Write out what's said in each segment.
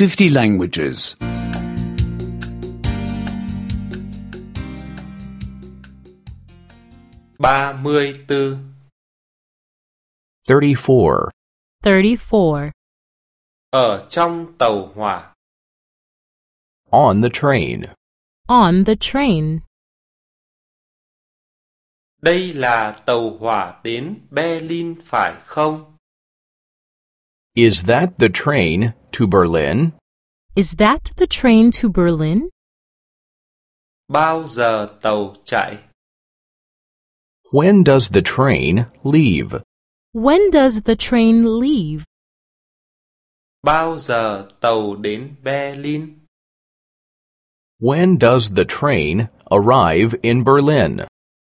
50 languages. 34 34. 34. ở trong tàu hỏa, On the train. On the train. đây là tàu hỏa đến Berlin phải không? Is that the train to Berlin? Is that the train to Berlin? Bao giờ tàu chạy? When does the train leave? When does the train leave? Bao giờ tàu đến Berlin? When does the train arrive in Berlin?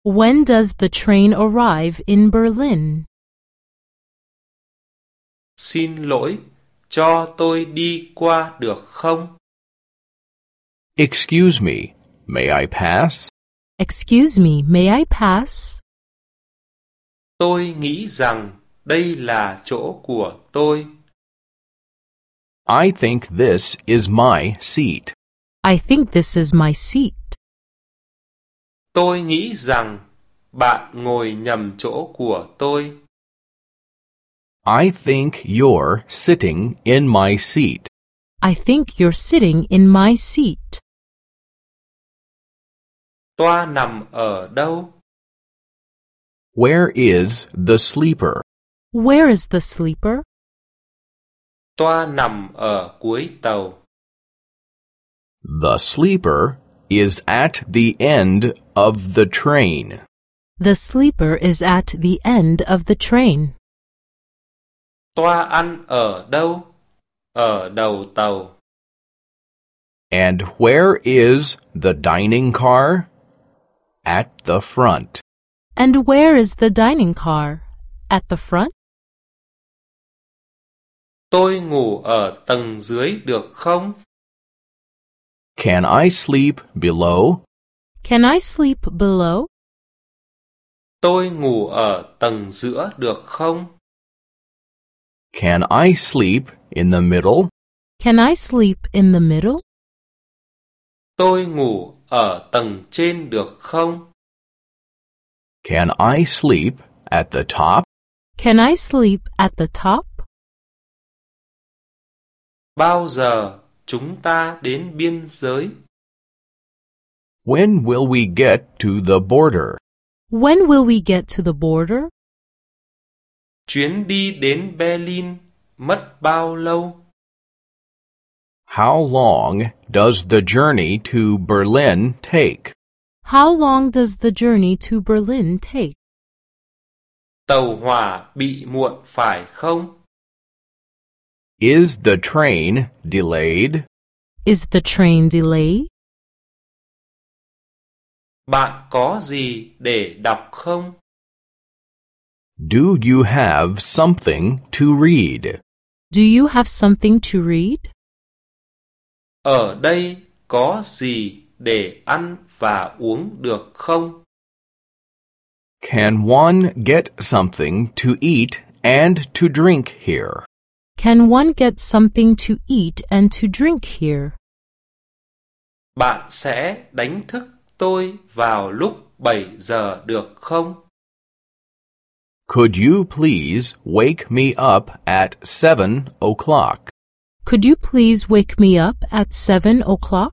When does the train arrive in Berlin? Xin lỗi, cho tôi đi qua được không? Excuse me, may I pass? Excuse me, may I pass? Tôi nghĩ rằng đây là chỗ của tôi. I think this is my seat. I think this is my seat. Tôi nghĩ rằng bạn ngồi nhầm chỗ của tôi. I think you're sitting in my seat. I think you're sitting in my seat. Toa nằm ở đâu? Where is the sleeper? Where is the sleeper? Toa nằm ở cuối tàu. The sleeper is at the end of the train. The sleeper is at the end of the train. Toa ăn ở đâu? Ở đầu tàu. And where is the dining car? At the front. And where is the dining car? At the front? Tôi ngủ ở tầng dưới được không? Can I sleep below? Can I sleep below? Tôi ngủ ở tầng giữa được không? Can I sleep in the middle? Can I sleep in the middle? Tôi ngủ ở tầng trên được không? Can I sleep at the top? Can I sleep at the top? Bao giờ chúng ta đến biên giới? When will we get to the border? When will we get to the border? Chuyến đi đến Berlin mất bao lâu? How long does the journey to Berlin take? How long does the journey to Berlin take? Tàu hỏa bị muộn phải không? Is the train delayed? Is the train delayed? Bạn có gì để đọc không? Do you have something to read? Do you have something to read? Ở đây có gì để ăn và uống được không? Can one get something to eat and to drink here? Can one get something to eat and to drink here? Bạn sẽ đánh thức tôi vào lúc 7 giờ được không? Could you please wake me up at seven o'clock? Could you please wake me up at seven o'clock?